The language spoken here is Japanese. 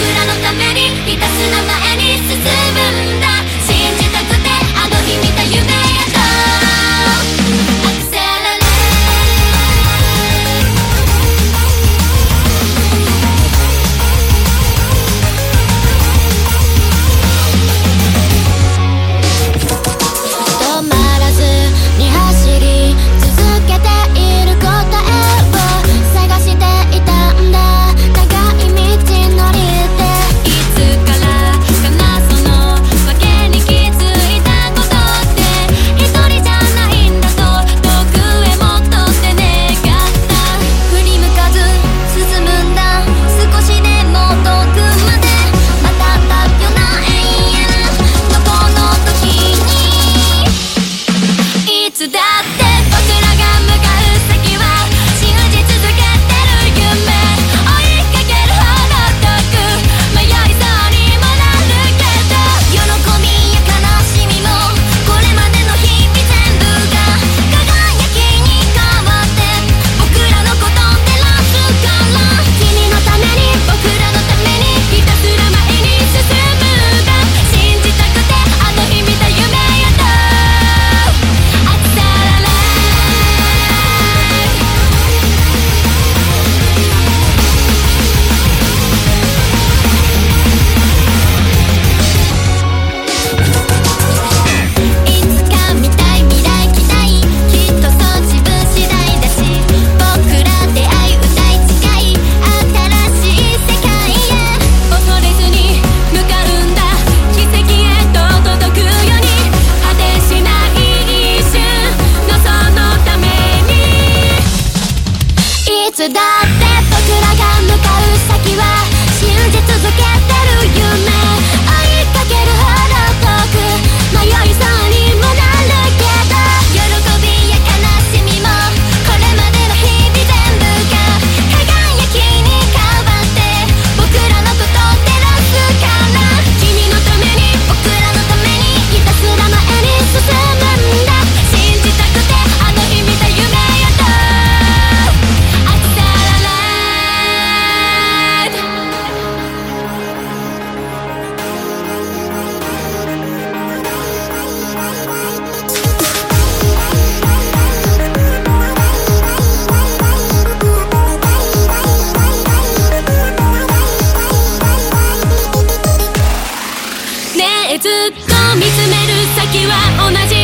僕らのためにひたすら前に進む見つめる先は同じ